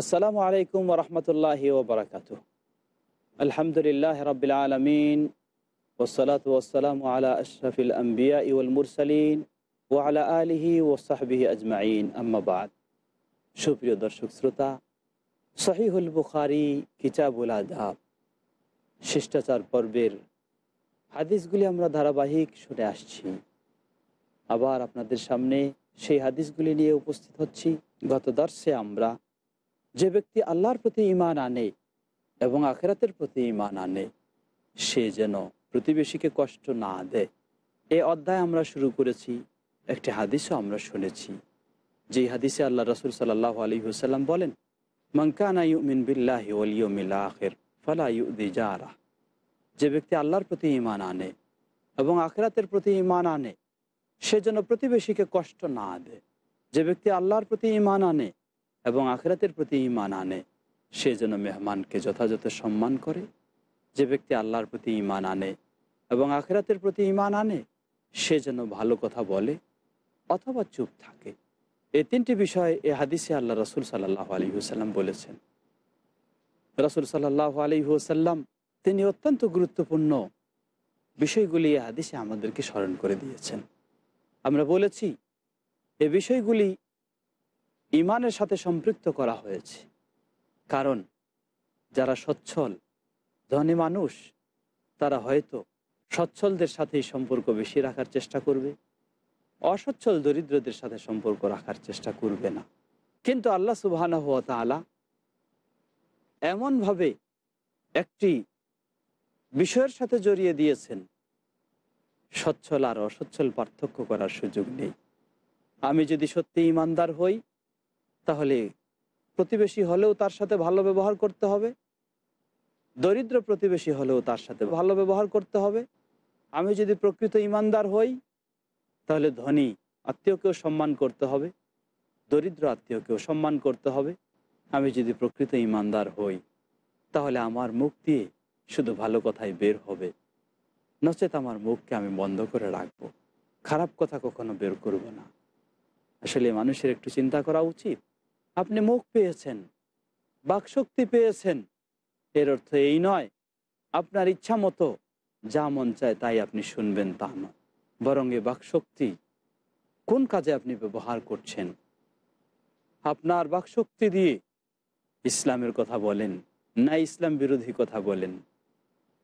আসসালামু আলাইকুম রহমতুল্লাহ ওবরাকাত আলহামদুলিল্লাহ রবিল আলমিন ওসলাত ওসালাম আলা আশরফিল আম্বিয়া ইউল মুরসালিন ও আলা আলিহি ও সাহবিহি আজমাইন। আম্মাবাদ সুপ্রিয় দর্শক শ্রোতা, সহিহুল বুখারি কিতাবুল আদাব, শিষ্টাচার পর্বের হাদিসগুলি আমরা ধারাবাহিক শুনে আসছি। আবার আপনাদের সামনে সেই হাদিসগুলি নিয়ে উপস্থিত হচ্ছি। গত দর্শে আমরা যে ব্যক্তি আল্লাহর প্রতি ইমান আনে এবং আখেরাতের প্রতি ইমান আনে, সে যেন প্রতিবেশীকে কষ্ট না দেয়। এ অধ্যায় আমরা শুরু করেছি, একটি হাদিসও আমরা শুনেছি। যে হাদিসে আল্লাহ রসুল সাল্লাহ আলী হুসাল্লাম বলেন মঙ্কানা ইউমিন আখের ফলা যে ব্যক্তি আল্লাহর প্রতি ইমান আনে এবং আখেরাতের প্রতি ইমান আনে, সে যেন প্রতিবেশীকে কষ্ট না দেয়। যে ব্যক্তি আল্লাহর প্রতি ইমান আনে এবং আখরাতের প্রতি ইমান আনে। সে যেন মেহমানকে যথাযথ সম্মান করে, যে ব্যক্তি আল্লাহর প্রতি ইমান আনে এবং আখরাতের প্রতি ইমান আনে, সে যেন ভালো কথা বলে অথবা চুপ থাকে। এই তিনটি বিষয় এ হাদিসে আল্লাহ রসুল সাল্লাহ আলী হুসাল্লাম বলেছেন। রসুল সাল্লাহ আলী হুসাল্লাম তিনি অত্যন্ত গুরুত্বপূর্ণ বিষয়গুলি এ হাদিসে আমাদেরকে স্মরণ করে দিয়েছেন। আমরা বলেছি, এ বিষয়গুলি ইমানের সাথে সম্পৃক্ত করা হয়েছে। কারণ যারা সচ্ছল, ধনী মানুষ, তারা হয়তো সচ্ছলদের সাথেই সম্পর্ক বেশি রাখার চেষ্টা করবে, অসচ্ছল দরিদ্রদের সাথে সম্পর্ক রাখার চেষ্টা করবে না। কিন্তু আল্লাহ সুবাহানা হওয়া তালা এমনভাবে একটি বিষয়ের সাথে জড়িয়ে দিয়েছেন, সচ্ছল আর অসচ্ছল পার্থক্য করার সুযোগ নেই। আমি যদি সত্যি ইমানদার হই তাহলে প্রতিবেশী হলেও তার সাথে ভালো ব্যবহার করতে হবে। দরিদ্র প্রতিবেশী হলেও তার সাথে ভালো ব্যবহার করতে হবে। আমি যদি প্রকৃত ইমানদার হই, তাহলে ধনী আত্মীয়কেও সম্মান করতে হবে, দরিদ্র আত্মীয়কেও সম্মান করতে হবে। আমি যদি প্রকৃত ইমানদার হই, তাহলে আমার মুখ দিয়ে শুধু ভালো কথাই বের হবে। নচেত আমার মুখকে আমি বন্ধ করে রাখব। খারাপ কথা কখনো বের করব না। আসলে মানুষের একটু চিন্তা করা উচিত। আপনি মুখ পেয়েছেন, বাকশক্তি পেয়েছেন। এর অর্থ এই নয়, আপনার ইচ্ছা মতো যা মন চায় তাই আপনি শুনবেন তা নয়। বরং এ বাকশক্তি কোন কাজে আপনি ব্যবহার করছেন? আপনার বাকশক্তি দিয়ে ইসলামের কথা বলেন, না ইসলাম বিরোধী কথা বলেন।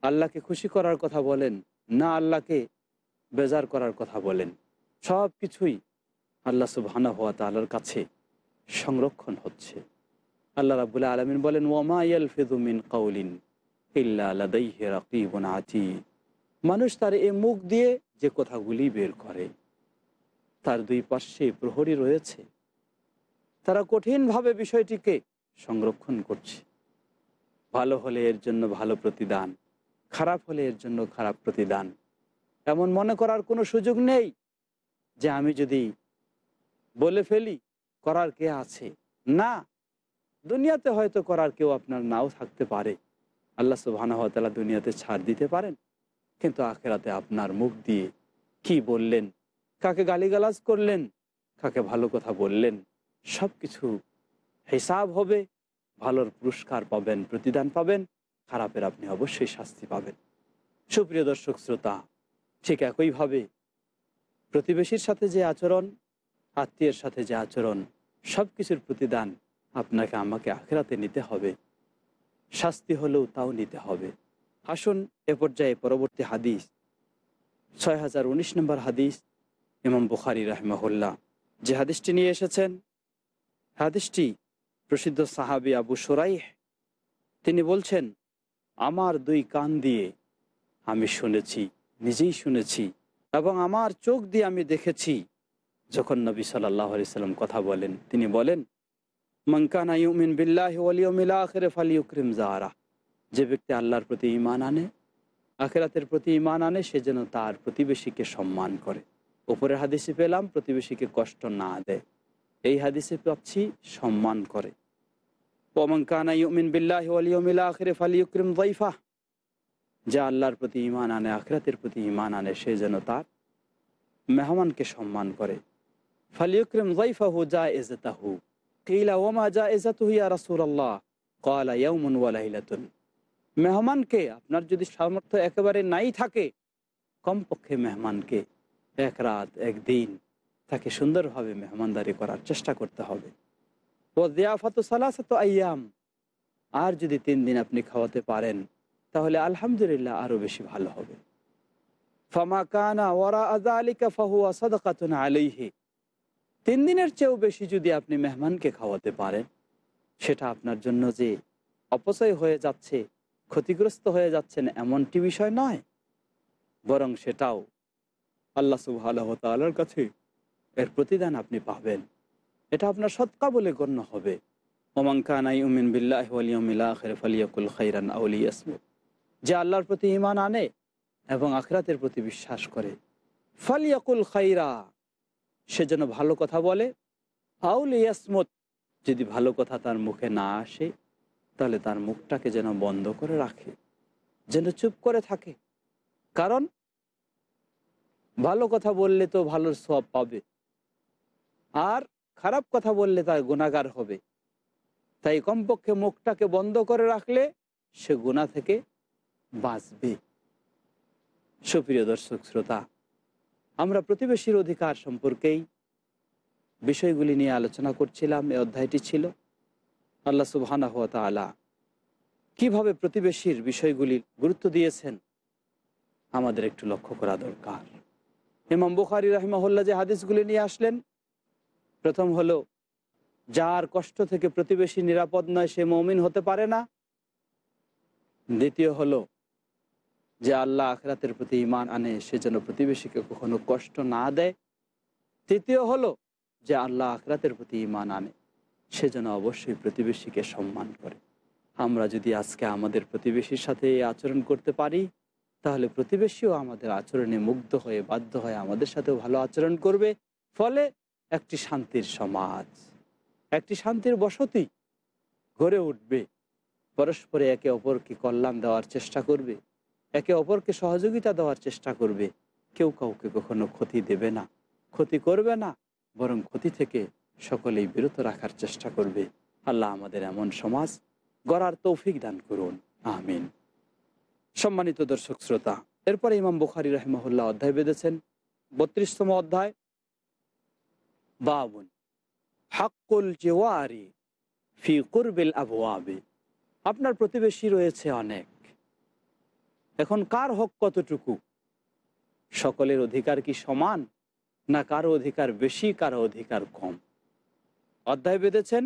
আল্লাহকে খুশি করার কথা বলেন, না আল্লাহকে বেজার করার কথা বলেন। সব কিছুই আল্লাহ সুবহানা হওয়া তালার কাছে। সংরক্ষণ হচ্ছে। আল্লাহ রাবুল্লাহ আলমিন বলেন, ওয়ামা ওয়ামাইয়াল ফেদুমিন কাউলিন আতি মানুষ তার এ মুখ দিয়ে যে কথাগুলি বের করে, তার দুই পার্শ্বে প্রহরী রয়েছে। তারা কঠিনভাবে বিষয়টিকে সংরক্ষণ করছে। ভালো হলে এর জন্য ভালো প্রতিদান, খারাপ হলে এর জন্য খারাপ প্রতিদান। এমন মনে করার কোনো সুযোগ নেই যে আমি যদি বলে ফেলি করার কে আছে? না। দুনিয়াতে হয়তো করার কেউ আপনার নাও থাকতে পারে। আল্লাহ সুবাহানহতালা দুনিয়াতে ছাড় দিতে পারেন। কিন্তু আখেরাতে আপনার মুখ দিয়ে কি বললেন? কাকে গালিগালাজ করলেন? কাকে ভালো কথা বললেন? সব কিছু হিসাব হবে। ভালোর পুরস্কার পাবেন, প্রতিদান পাবেন। খারাপের আপনি অবশ্যই শাস্তি পাবেন। সুপ্রিয় দর্শক, শ্রোতা, ঠিক একইভাবে প্রতিবেশীর সাথে যে আচরণ আত্মীয়ের সাথে যে আচরণ সব কিছুর প্রতিদান আপনাকে আমাকে আখেরাতে নিতে হবে। শাস্তি হলেও তাও নিতে হবে। আসুন এ পর্যায়ে পরবর্তী হাদিস ছয় হাজার উনিশ নম্বর হাদিস, ইমাম বুখারি রাহমাহুল্লাহ। যে হাদিসটি নিয়ে এসেছেন, হাদিসটি প্রসিদ্ধ সাহাবি আবু সোরাই তিনি বলছেন, আমার দুই কান দিয়ে আমি শুনেছি, নিজেই শুনেছি এবং আমার চোখ দিয়ে আমি দেখেছি। যখন নবী সাল্লাহ সাল্লাম কথা বলেন, তিনি বলেন মঙ্কানা ইউমিন বিল্লাহ ফালিউক্রিম জাহারা যে ব্যক্তি আল্লাহর প্রতি ইমান আনে, আখেরাতের প্রতি ইমান আনে, সে যেন তার প্রতিবেশীকে সম্মান করে। উপরের হাদিসে পেলাম, প্রতিবেশীকে কষ্ট না দেয়। এই হাদিসে পাচ্ছি সম্মান করে। ওমঙ্কানা ইউমিন বিল্লাহ ওলিয়মিলা আখেরে ফালিউক্রিম দইফা যে আল্লাহর প্রতি ইমান আনে, আখরাতের প্রতি ইমান আনে, সে যেন তার মেহমানকে সম্মান করে। ফালিউক্রিম জৈফাহু যা এজতাহু কিলা ওমা যা এজাতুহু ইয়া রাসূলুল্লাহ ক্বালা ইয়াউমুন ওয়া লাইলাতুন মেহমানকে আপনার যদি সামর্থ্য একেবারে নাই থাকে, কমপক্ষে মেহমানকে এক রাত একদিন তাকে সুন্দরভাবে মেহমানদারি করার চেষ্টা করতে হবে। ও দেয়াফাত সালাসাত আয়াম আর যদি তিন দিন আপনি খাওয়াতে পারেন, তাহলে আলহামদুলিল্লাহ আরও বেশি ভালো হবে। ফামা কানা ওরা আজা আলিকা ফাহুয়া সদকাতুন আলাইহি তিন দিনের চেয়েও বেশি যদি আপনি মেহমানকে খাওয়াতে পারেন, সেটা আপনার জন্য যে অপচয় হয়ে যাচ্ছে, ক্ষতিগ্রস্ত হয়ে যাচ্ছেন এমনটি বিষয় নয়, বরং সেটাও আল্লাহ সুবাহ তালার কাছে এর প্রতিদান আপনি পাবেন। এটা আপনার সৎকা বলে গণ্য হবে। যে আল্লাহর প্রতি ইমান আনে এবং আখরাতের প্রতি বিশ্বাস করে। ফালিয়াকুল খাইরা সে যেন ভালো কথা বলে। আউল ইয়াসমত, যদি ভালো কথা তার মুখে না আসে, তাহলে তার মুখটাকে যেন বন্ধ করে রাখে, যেন চুপ করে থাকে। কারণ, ভালো কথা বললে তো ভালোর সব পাবে, আর খারাপ কথা বললে তার গুণাগার হবে। তাই কমপক্ষে মুখটাকে বন্ধ করে রাখলে সে গুণা থেকে বাঁচবে। সুপ্রিয় দর্শক, শ্রোতা আমরা প্রতিবেশীর অধিকার সম্পর্কেই বিষয়গুলি নিয়ে আলোচনা করছিলাম এই অধ্যায়টি ছিল। আল্লাহ সুবহানা হাত আলা কীভাবে প্রতিবেশীর বিষয়গুলি গুরুত্ব দিয়েছেন, আমাদের একটু লক্ষ্য করা দরকার। ইমাম বুখারি রাহিমাহুল্লাহ যে হাদিসগুলি নিয়ে আসলেন, প্রথম হলো, যার কষ্ট থেকে প্রতিবেশী নিরাপদ নয় সে মমিন হতে পারে না। দ্বিতীয় হলো যে আল্লাহ আখরাতের প্রতি ইমান আনে, সে যেন প্রতিবেশীকে কখনো কষ্ট না দেয়। তৃতীয় হলো যে আল্লাহ আখরাতের প্রতি ইমান আনে, সে যেন অবশ্যই প্রতিবেশীকে সম্মান করে। আমরা যদি আজকে আমাদের প্রতিবেশীর সাথে আচরণ করতে পারি, তাহলে প্রতিবেশীও আমাদের আচরণে মুগ্ধ হয়ে, বাধ্য হয়ে আমাদের সাথেও ভালো আচরণ করবে। ফলে একটি শান্তির সমাজ, একটি শান্তির বসতি গড়ে উঠবে। পরস্পরে একে অপরকে কল্যাণ দেওয়ার চেষ্টা করবে। একে অপরকে সহযোগিতা দেওয়ার চেষ্টা করবে। কেউ কাউকে কখনো ক্ষতি দেবে না, ক্ষতি করবে না, বরং ক্ষতি থেকে সকলেই বিরত রাখার চেষ্টা করবে। আল্লাহ আমাদের এমন সমাজ গড়ার তৌফিক দান করুন। আমিন। সম্মানিত দর্শক শ্রোতা, এরপরে ইমাম বুখারি রহমহুল্লাহ অধ্যায় বেঁধেছেন, বত্রিশতম অধ্যায়। বাবুন, হাক্কুল জেওয়ারি ফি কুরবিল আবে আপনার প্রতিবেশী রয়েছে অনেক। এখন কার হক কতটুকু? সকলের অধিকার কি সমান? না কারও অধিকার বেশি, কারও অধিকার কম? অধ্যায় বেঁধেছেন,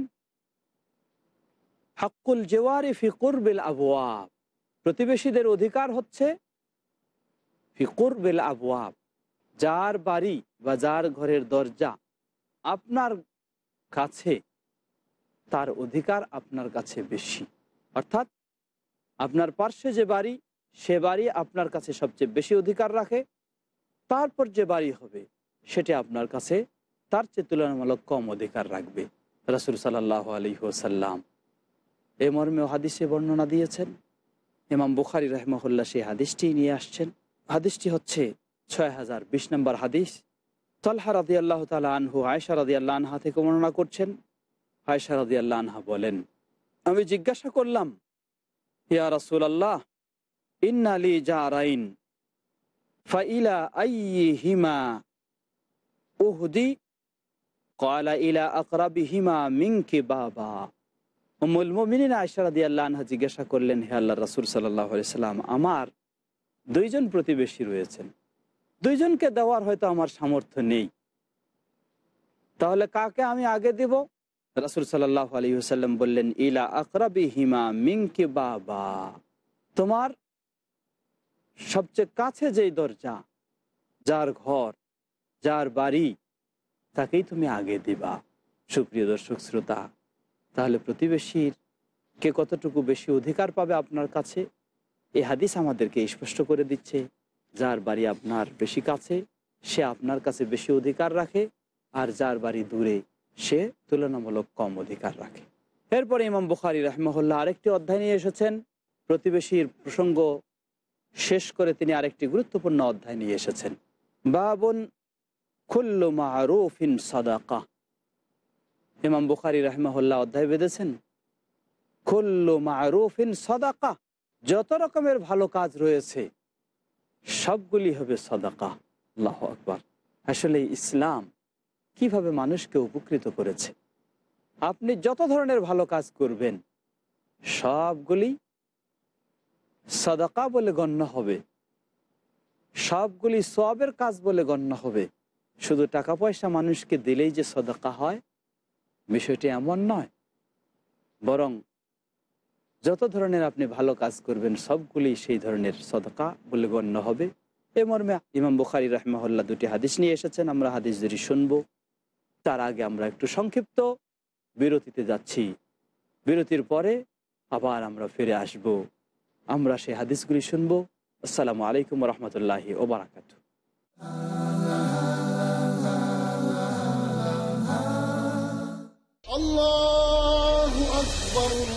হাক্কুল জেওয়ারি ফিকুর বিল আবুয়াব প্রতিবেশীদের অধিকার হচ্ছে ফিকুর বিল আবুয়াব যার বাড়ি বা যার ঘরের দরজা আপনার কাছে, তার অধিকার আপনার কাছে বেশি। অর্থাৎ আপনার পার্শ্বে যে বাড়ি সে বাড়ি আপনার কাছে সবচেয়ে বেশি অধিকার রাখে। তারপর যে বাড়ি হবে, সেটি আপনার কাছে তার চেয়ে তুলনামূলক কম অধিকার রাখবে। রাসুল সাল্লাহ আলী ওসাল্লাম এ মর্মে হাদিসে বর্ণনা দিয়েছেন। ইমাম বুখারি রহমহল্লা সেই হাদিসটি নিয়ে আসছেন। হাদিসটি হচ্ছে ছয় হাজার বিশ নম্বর হাদিস। তলহা রাদি আল্লাহ তালা আনহু আয়সা রাদি আল্লাহ আনহা থেকে বর্ণনা করছেন। আয়সা রাদি আল্লাহ আনহা বলেন, আমি জিজ্ঞাসা করলাম, ইয়া রাসুল আল্লাহ ইন্নালি জারাইন ফাইলা উহদি ইলা মিংকে বাবা জিজ্ঞাসা করলেন, হে আল্লাহ রাসূল সাল্লাম, আমার দুইজন প্রতিবেশী রয়েছেন, দুইজনকে দেওয়ার হয়তো আমার সামর্থ্য নেই। তাহলে কাকে আমি আগে দেব? রাসুল সাল্লাহ আলী বললেন, ইলা আকরাবি হিমা মিংকে বাবা তোমার সবচেয়ে কাছে যেই দরজা, যার ঘর, যার বাড়ি, তাকেই তুমি আগে দিবা। সুপ্রিয় দর্শক শ্রোতা, তাহলে প্রতিবেশীর কে কতটুকু বেশি অধিকার পাবে আপনার কাছে? এই হাদিস আমাদেরকে স্পষ্ট করে দিচ্ছে, যার বাড়ি আপনার বেশি কাছে, সে আপনার কাছে বেশি অধিকার রাখে, আর যার বাড়ি দূরে, সে তুলনামূলক কম অধিকার রাখে। এরপরে ইমাম বুখারি রহমহল্লা আরেকটি অধ্যায় নিয়ে এসেছেন। প্রতিবেশীর প্রসঙ্গ শেষ করে তিনি আরেকটি গুরুত্বপূর্ণ অধ্যায় নিয়ে এসেছেন। বাবন খুল্লু মারুফিন সাদাকা। ইমাম বুখারি রহমহল্লা অধ্যায় বেঁধেছেন খুল্লু মারুফিন সাদাকা, যত রকমের ভালো কাজ রয়েছে, সবগুলি হবে সদাকা। আল্লাহ আকবর। আসলে ইসলাম কীভাবে মানুষকে উপকৃত করেছে? আপনি যত ধরনের ভালো কাজ করবেন, সবগুলি সদাকা বলে গণ্য হবে। সবগুলি সবের কাজ বলে গণ্য হবে। শুধু টাকা পয়সা মানুষকে দিলেই যে সদাকা হয়, বিষয়টি এমন নয়। বরং যত ধরনের আপনি ভালো কাজ করবেন, সবগুলি সেই ধরনের সদকা বলে গণ্য হবে। এ মর্মে ইমাম বুখারি রহমাল্লাহ দুটি হাদিস নিয়ে এসেছেন, আমরা হাদিস যদি শুনব, তার আগে আমরা একটু সংক্ষিপ্ত বিরতিতে যাচ্ছি। বিরতির পরে আবার আমরা ফিরে আসব। আমরা সেই হাদিসগুলি শুনবো আসসালামু আলাইকুম রহমতুল্লাহি ওবরাকাত الله أكبر الله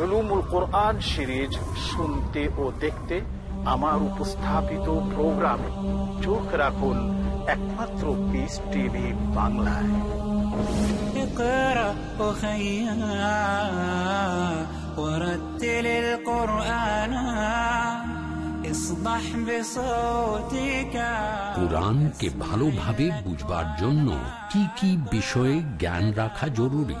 রুলুমুল কোরআন সিরিজ শুনতে ও দেখতে আমার উপস্থাপিত প্রোগ্রামে চোখ রাখুন একমাত্র পিস টিভি বাংলায় اقرأ أخيا ورتل القرآن اصبح بصوتك কোরআনকে ভালোভাবে বুঝবার জন্য কি কি বিষয়ে জ্ঞান রাখা জরুরি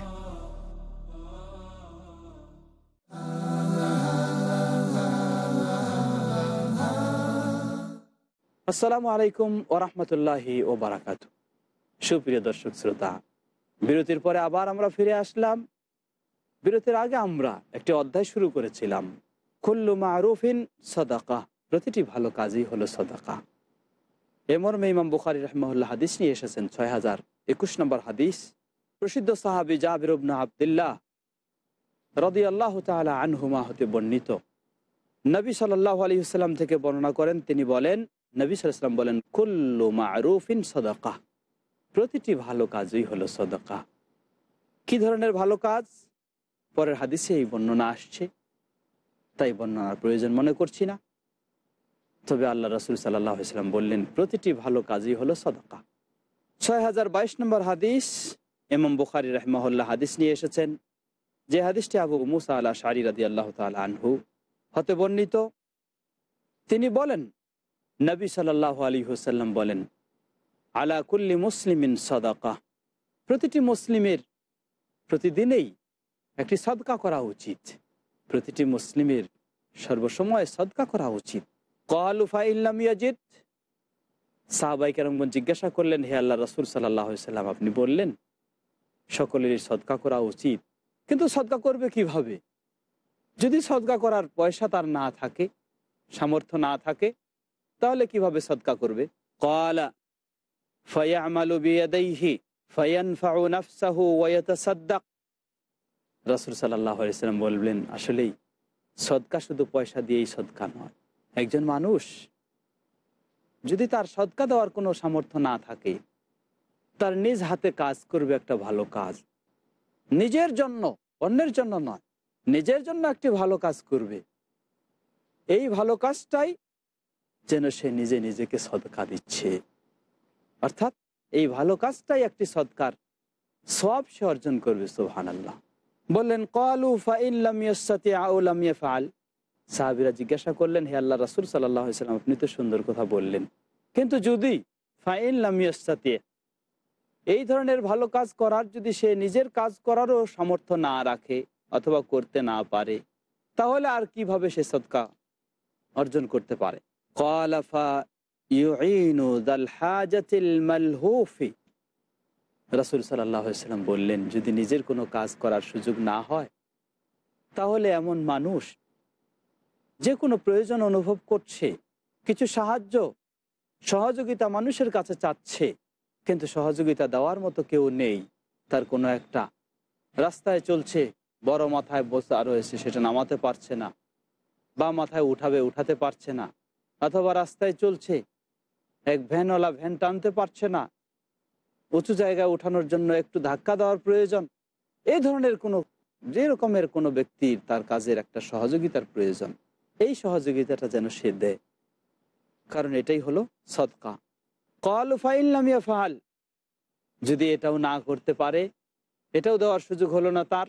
আসসালামু আলাইকুম ওরহমতুল্লাহি ও বারাকাত। সুপ্রিয় দর্শক, শ্রোতা, বিরতির পরে আবার আমরা ফিরে আসলাম। বিরতির আগে আমরা একটি অধ্যায় শুরু করেছিলাম। কুল্লু মারুফিন সদাকা, প্রতিটি ভালো কাজই হলো সদাকা। এ মর্মে ইমাম বুখারি রহমল্লা হাদিস নিয়ে এসেছেন ছয় হাজার একুশ নম্বর হাদিস। প্রসিদ্ধ সাহাবি জাবিরবনা আবদুল্লাহ রদি আল্লাহ তালা আনহুমা হতে বর্ণিত। নবী সাল্লাহ আলী সাল্লাম থেকে বর্ণনা করেন, তিনি বলেন নবী সাল্লাম বলেন, কুল্লু মারুফিন সদকা প্রতিটি ভালো কাজই হলো সদকা কি ধরনের ভালো কাজ? পরের হাদিসে এই বর্ণনা আসছে। তাই বর্ণনার প্রয়োজন মনে করছি না। তবে আল্লাহ রসুল সাল্লাহ সাল্লাম বললেন, প্রতিটি ভালো কাজই হলো সদকা ছয় হাজার বাইশ নম্বর হাদিস এমম বুখারি রহমাহুল্লাহ হাদিস নিয়ে এসেছেন, যে হাদিসটি আবু মুসা আল্লাহ শারি রাদি আল্লাহ তাল আনহু হতে বর্ণিত। তিনি বলেন নবী সাল্লাহ আলী হুসাল্লাম বলেন, আলা কুল্লি মুসলিমিন সদাকা। প্রতিটি মুসলিমের প্রতিদিনেই একটি সদকা করা উচিত। প্রতিটি মুসলিমের সর্বসময় সদকা করা উচিত। কলুফা ইল্লাম ইয়াজিদ। সাহাবাই কেরমগণ জিজ্ঞাসা করলেন, হে আল্লাহ রসুল সাল্লাহ সাল্লাম আপনি বললেন, সকলেরই সদকা করা উচিত। কিন্তু সদকা করবে কীভাবে? যদি সদকা করার পয়সা তার না থাকে, সামর্থ্য না থাকে তাহলে কীভাবে সদকা করবে? কলা, ফয়ামালু সাল্লাম বললেন, আসলেই সদকা শুধু পয়সা দিয়েই সদকা নয়। একজন মানুষ যদি তার সদকা দেওয়ার কোনো সামর্থ্য না থাকে, তার নিজ হাতে কাজ করবে একটা ভালো কাজ। নিজের জন্য, অন্যের জন্য নয়, নিজের জন্য একটি ভালো কাজ করবে। এই ভালো কাজটাই যেন সে নিজে নিজেকে সদকা দিচ্ছে। অর্থাৎ এই ভালো কাজটাই একটি সৎকার সব সে অর্জন করবে সোহান আল্লাহ বললেন কলু ফাইল সাহাবিরা জিজ্ঞাসা করলেন, হে আল্লাহ রাসুল সাল্লাম, আপনি তো সুন্দর কথা বললেন। কিন্তু যদি ফাইন লামিয়াস্তাতে এই ধরনের ভালো কাজ করার যদি সে নিজের কাজ করারও সামর্থ্য না রাখে অথবা করতে না পারে, তাহলে আর কীভাবে সে সৎকা অর্জন করতে পারে? কলাফা রাসুল সাল্লাম বললেন, যদি নিজের কোনো কাজ করার সুযোগ না হয়, তাহলে এমন মানুষ যে কোনো প্রয়োজন অনুভব করছে, কিছু সাহায্য, সহযোগিতা মানুষের কাছে চাচ্ছে, কিন্তু সহযোগিতা দেওয়ার মতো কেউ নেই, তার কোনো একটা রাস্তায় চলছে, বড় মাথায় বসা রয়েছে সেটা নামাতে পারছে না, বা মাথায় উঠাবে, উঠাতে পারছে না। অথবা রাস্তায় চলছে। এক ভ্যানওয়ালা ভ্যান টানতে পারছে না। উঁচু জায়গায় উঠানোর জন্য একটু ধাক্কা দেওয়ার প্রয়োজন। এই ধরনের কোনো, যে রকমের কোনো ব্যক্তির তার কাজের একটা সহযোগিতার প্রয়োজন। এই সহযোগিতাটা যেন সে দেয়। কারণ এটাই হলো সদকা। কল ফাইল্লামিয়া ফাল যদি এটাও না করতে পারে, এটাও দেওয়ার সুযোগ হলো না তার।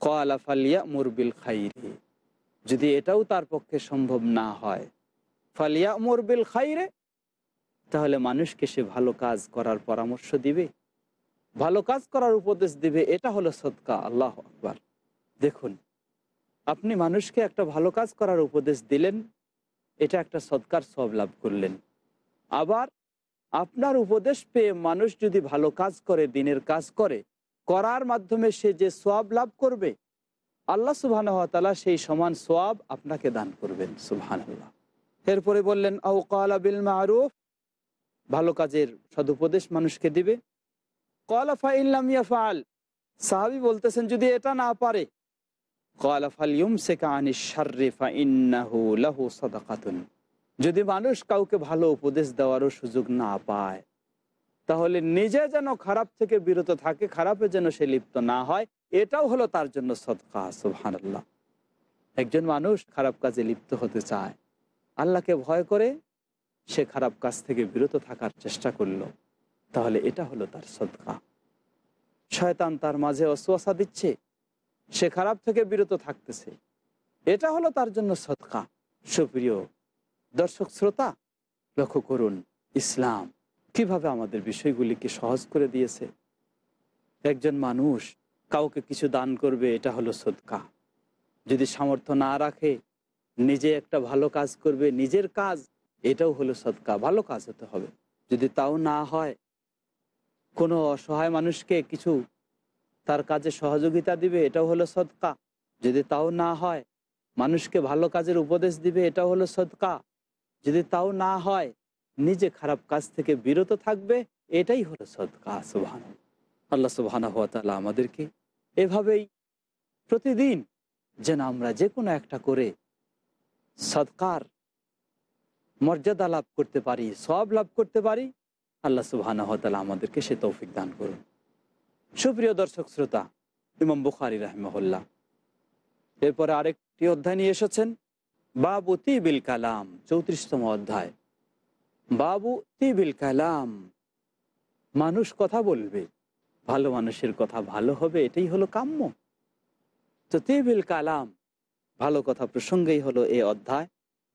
কলা ফালিয়া মুরবিল খাইরে। যদি এটাও তার পক্ষে সম্ভব না হয় ফালিয়া মুরবিল খাইরে, তাহলে মানুষকে সে ভালো কাজ করার পরামর্শ দিবে। ভালো কাজ করার উপদেশ দিবে, এটা হলো সৎকা আল্লাহ আকবার। দেখুন, আপনি মানুষকে একটা ভালো কাজ করার উপদেশ দিলেন, এটা একটা সৎকার সব লাভ করলেন। আবার আপনার উপদেশ পেয়ে মানুষ যদি ভালো কাজ করে, দিনের কাজ করে, করার মাধ্যমে সে যে সোয়াব লাভ করবে, আল্লাহ সুবাহ সেই সমান সোয়াব আপনাকে দান করবেন আল্লাহ এরপরে বললেন আউ কালাবিল মারুফ। ভালো কাজের সদুপদেশ মানুষকে দিবে। সাহাবি বলতেছেন, যদি এটা না পারে। যদি মানুষ কাউকে ভালো উপদেশ দেওয়ারও সুযোগ না পায়, তাহলে নিজে যেন খারাপ থেকে বিরত থাকে, খারাপে যেন সে লিপ্ত না হয়, এটাও হলো তার জন্য সদকা সুহান একজন মানুষ খারাপ কাজে লিপ্ত হতে চায় আল্লাহকে ভয় করে সে খারাপ কাজ থেকে বিরত থাকার চেষ্টা করল। তাহলে এটা হলো তার সদকা। শয়তান তার মাঝে অশ্বাসা দিচ্ছে, সে খারাপ থেকে বিরত থাকতেছে। এটা হলো তার জন্য সদকা। সুপ্রিয় দর্শক শ্রোতা, লক্ষ্য করুন ইসলাম কীভাবে আমাদের বিষয়গুলিকে সহজ করে দিয়েছে। একজন মানুষ কাউকে কিছু দান করবে, এটা হলো সদকা। যদি সামর্থ্য না রাখে নিজে একটা ভালো কাজ করবে, নিজের কাজ, এটাও হলো সৎকা। ভালো কাজ হতে হবে। যদি তাও না হয়, কোনো অসহায় মানুষকে কিছু তার কাজে সহযোগিতা দিবে, এটাও হলো সৎকা। যদি তাও না হয়, মানুষকে ভালো কাজের উপদেশ দিবে, এটাও হলো সৎকা। যদি তাও না হয়, নিজে খারাপ কাজ থেকে বিরত থাকবে, এটাই হলো সৎকা সুবাহান আল্লাহ সুবাহানা হাত আমাদেরকে এভাবেই প্রতিদিন যেন আমরা যে কোনো একটা করে সৎকার, মর্যাদা লাভ করতে পারি সব লাভ করতে পারি, আল্লাহ সুবাহানা আমাদেরকে সে তৌফিক দান করুন। সুপ্রিয় দর্শক শ্রোতা, ইমাম বুখারি রাহমহল্লা এরপরে আরেকটি অধ্যায় নিয়ে এসেছেন, বাবু তিবিল কালাম, চৌত্রিশতম অধ্যায়। বাবু তিবিল কালাম, মানুষ কথা বলবে, ভালো মানুষের কথা ভালো হবে, এটাই হলো কাম্য। তো তিবিল কালাম ভালো কথা প্রসঙ্গেই হলো এই অধ্যায়।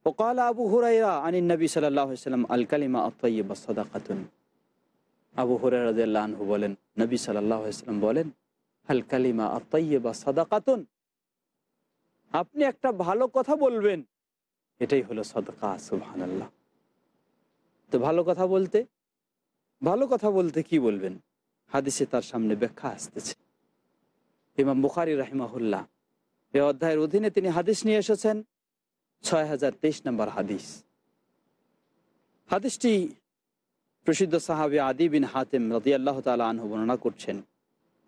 ওকাল আবু হুরাইরা আনিন নবী সাল্লাম আল কালিমা আত্মাইবা সদা খাতুন আবু হুরাইরাদহু বলেন, নবী সাল্লাম বলেন, আল কালিমা আত্মাইবা সদা খাতুন আপনি একটা ভালো কথা বলবেন, এটাই হলো সদকা সুহান আল্লাহ তো ভালো কথা বলতে, ভালো কথা বলতে কি বলবেন? হাদিসে তার সামনে ব্যাখ্যা আসতেছে। ইমাম বুখারি রাহিমাহুল্লাহ এ অধ্যায়ের অধীনে তিনি হাদিস নিয়ে এসেছেন ছয় হাজার তেইশ নম্বর হাদিস। হাদিসটি প্রসিদ্ধ সাহাবি আদি বিন হাতেম রদি আল্লাহ তালা আনহু বর্ণনা করছেন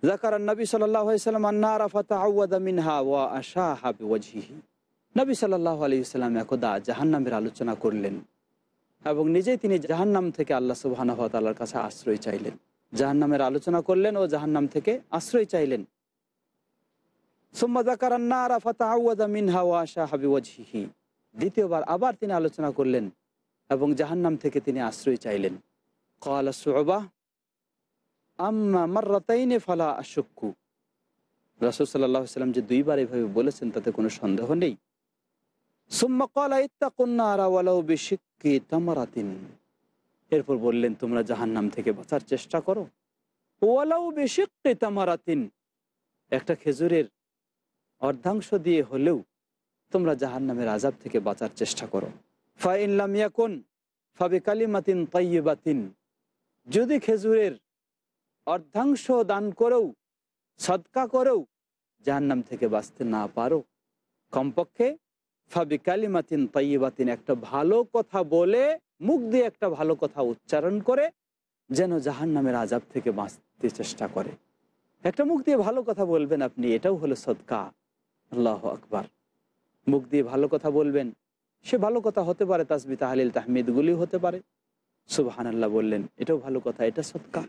জাকার নবী সাল্লাম মিনহা ওয়া নবী সাল্লাহ আলী সাল্লাম একদা জাহান্নামের আলোচনা করলেন এবং নিজেই তিনি জাহান্নাম থেকে আল্লাহ তাল্লার কাছে আশ্রয় চাইলেন। জাহান্নামের আলোচনা করলেন ও জাহান্নাম থেকে আশ্রয় চাইলেন। দ্বিতীয়বার আবার তিনি আলোচনা করলেন এবং জাহান্নাম থেকে তিনি আশ্রয় চাইলেন। কলা ফালা যে দুইবার এভাবে বলেছেন, তাতে কোনো সন্দেহ নেই। এরপর বললেন, তোমরা জাহান্নাম থেকে বাঁচার চেষ্টা করো। ওয়ালাউ বেশিক্কি তামারাতিন। একটা খেজুরের অর্ধাংশ দিয়ে হলেও তোমরা জাহান্নামের আজাব থেকে বাঁচার চেষ্টা করো। ফাইনলাম ফাবে কালিমাতিন যদি খেজুরের অর্ধাংশ দান করেও সদকা করেও জাহান্নাম থেকে বাঁচতে না পারো। কমপক্ষে ফাবি কালিমাতিন তাইবাতিন একটা ভালো কথা বলে, মুখ দিয়ে একটা ভালো কথা উচ্চারণ করে, যেন জাহান্নামের আজাব থেকে বাঁচতে চেষ্টা করে। একটা মুখ দিয়ে ভালো কথা বলবেন আপনি, এটাও হলো সদকা। আল্লাহ আকবার। মুখ দিয়ে ভালো কথা বলবেন, সে ভালো কথা হতে পারে, তাসবি তাহলিল তাহমিদগুলি হতে পারে। সুবাহান আল্লাহ বললেন, এটাও ভালো কথা, এটা সদকা।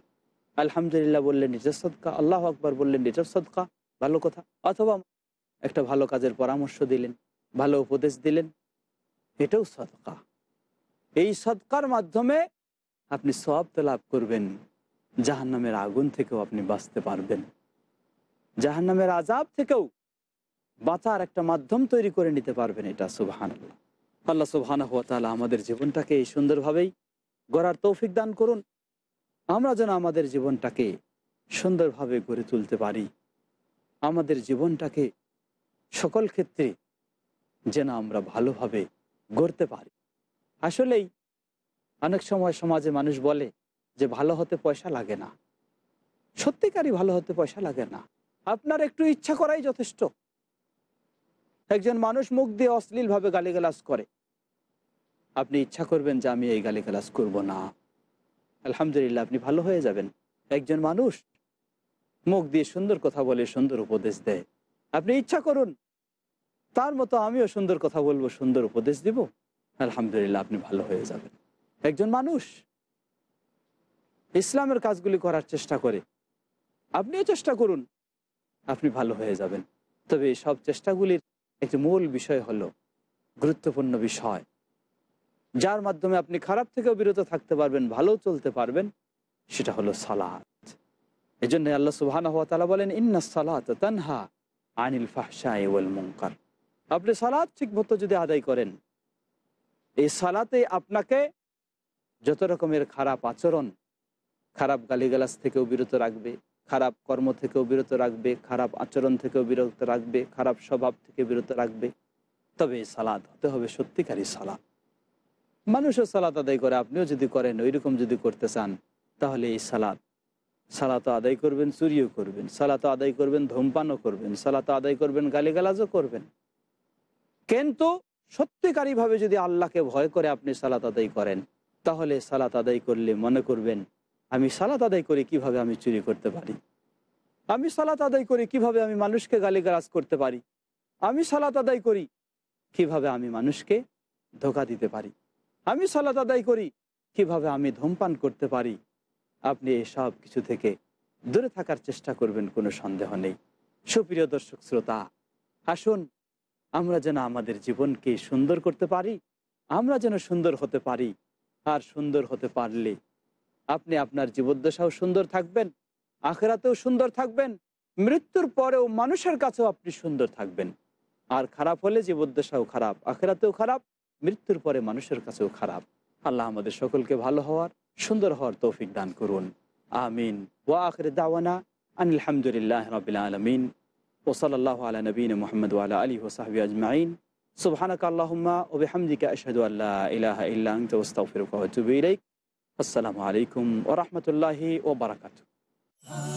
আলহামদুলিল্লাহ বললেন, এটা সদকা। আল্লাহ আকবার বললেন, এটা সদকা, ভালো কথা। অথবা একটা ভালো কাজের পরামর্শ দিলেন, ভালো উপদেশ দিলেন, এটাও সদকা। এই সৎকার মাধ্যমে আপনি সব লাভ করবেন, জাহান্নামের আগুন থেকেও আপনি বাঁচতে পারবেন। জাহান্নামের আজাব থেকেও বাঁচার একটা মাধ্যম তৈরি করে নিতে পারবেন এটা সুবহান আল্লাহ সুবহান তালা আমাদের জীবনটাকে এই সুন্দরভাবেই গড়ার তৌফিক দান করুন। আমরা যেন আমাদের জীবনটাকে সুন্দরভাবে গড়ে তুলতে পারি। আমাদের জীবনটাকে সকল ক্ষেত্রে যেন আমরা ভালোভাবে গড়তে পারি। আসলেই অনেক সময় সমাজে মানুষ বলে যে ভালো হতে পয়সা লাগে না। সত্যিকারই ভালো হতে পয়সা লাগে না। আপনার একটু ইচ্ছা করাই যথেষ্ট। একজন মানুষ মুখ দিয়ে অশ্লীলভাবে গালিগালাজ করে। আপনি ইচ্ছা করবেন যে আমি এই গালিগালাজ করব না। আলহামদুলিল্লাহ, আপনি ভালো হয়ে যাবেন। একজন মানুষ মুখ দিয়ে সুন্দর কথা বলে সুন্দর উপদেশ দেয়। আপনি ইচ্ছা করুন, তার মতো আমিও সুন্দর কথা বলব, সুন্দর উপদেশ দিব। আলহামদুলিল্লাহ, আপনি ভালো হয়ে যাবেন। একজন মানুষ ইসলামের কাজগুলি করার চেষ্টা করে, আপনিও চেষ্টা করুন, আপনি ভালো হয়ে যাবেন। তবে এই সব চেষ্টাগুলির একটি মূল বিষয় হলো গুরুত্বপূর্ণ বিষয়, যার মাধ্যমে আপনি খারাপ থেকেও বিরত থাকতে পারবেন ভালো চলতে পারবেন, সেটা হলো সালাত। এই জন্য আল্লাহ সুবাহ বলেন, ইন্না সালাত তানহা আনিল মুনকার। আপনি সালাদ ঠিক মতো যদি আদায় করেন, এই সালাতে আপনাকে যত রকমের খারাপ আচরণ, খারাপ গালিগালাজ থেকেও বিরত রাখবে খারাপ কর্ম থেকেও বিরত রাখবে, খারাপ আচরণ থেকেও বিরত রাখবে, খারাপ স্বভাব থেকে বিরত রাখবে। তবে সালাদ হতে হবে সত্যিকারী সালাদ মানুষও সালাত আদায় করে, আপনিও যদি করেন ওই রকম যদি করতে চান, তাহলে এই সালাদ সালাত আদায় করবেন, চুরিও করবেন। সালাত আদায় করবেন, ধূমপানও করবেন। সালাত আদায় করবেন, গালিগালাজও করবেন। কিন্তু সত্যিকারীভাবে যদি আল্লাহকে ভয় করে আপনি সালাত আদায় করেন, তাহলে সালাত আদায় করলে মনে করবেন আমি সালাত আদায় করে কীভাবে আমি চুরি করতে পারি? আমি সালাত আদায় করি কীভাবে আমি মানুষকে গালিগালাজ করতে পারি? আমি সালাত আদায় করি কীভাবে আমি মানুষকে ধোকা দিতে পারি? আমি সালাত আদায় করি কীভাবে আমি ধূমপান করতে পারি? আপনি এই সব কিছু থেকে দূরে থাকার চেষ্টা করবেন, কোনো সন্দেহ নেই। সুপ্রিয় দর্শক শ্রোতা, আসুন আমরা যেন আমাদের জীবনকে সুন্দর করতে পারি, আমরা যেন সুন্দর হতে পারি, আর সুন্দর হতে পারলে আপনি আপনার জীবদ্দশাও সুন্দর থাকবেন, আখেরাতেও সুন্দর থাকবেন, মৃত্যুর পরেও মানুষের কাছেও আপনি সুন্দর থাকবেন। আর খারাপ হলে জীবদ্দশাও খারাপ, আখেরাতেও খারাপ, মৃত্যুর পরে মানুষের কাছেও খারাপ। আল্লাহ আমাদের সকলকে ভালো হওয়ার, সুন্দর হওয়ার তৌফিক দান করুন। আমিন। ওয়া আখরে দাওয়ানা আনিলহামদুলিল্লাহ রবিল আলমিন। ওসলাল্লাহ আলা নবীন মোহাম্মদ ওয়ালা আলী ওসাহাবি আজমাইন। সুবহানাক আল্লাহুম্মা ওয়া বিহামদিকা আশহাদু আল্লা ইলাহা ইল্লা আনতা আসসালামু আলাইকুম ওয়া রাহমাতুল্লাহি ওয়া বারাকাতুহু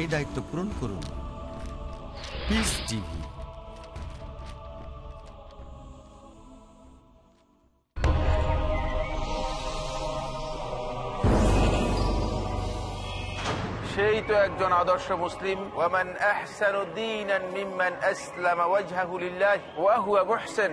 এই দায়িত্ব পূরণ করুন। পিস টিভি সেই তো একজন আদর্শ মুসলিম। ওয়ামান আহসানু দীনান মিম্মান আসলামা ওয়াজহাহু লিল্লাহ ওয়া হুয়া মুহসিন।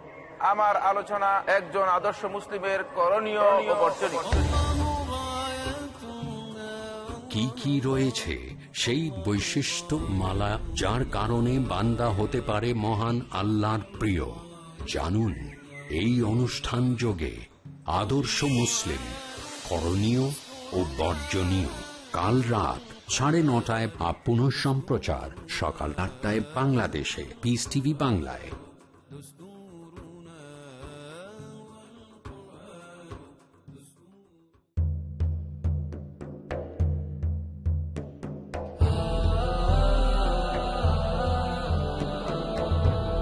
আমার আলোচনা একজন আদর্শ মুসলিমের করণীয় কি কি রয়েছে সেই বৈশিষ্ট্য মালা যার কারণে বান্দা হতে পারে মহান আল্লাহর প্রিয়? জানুন, এই অনুষ্ঠান যোগে আদর্শ মুসলিম, করণীয় ও বর্জনীয়। কাল রাত সাড়ে নটায় বা পুনঃ সম্প্রচার, সকাল আটটায় বাংলাদেশে পিস টিভি বাংলায়।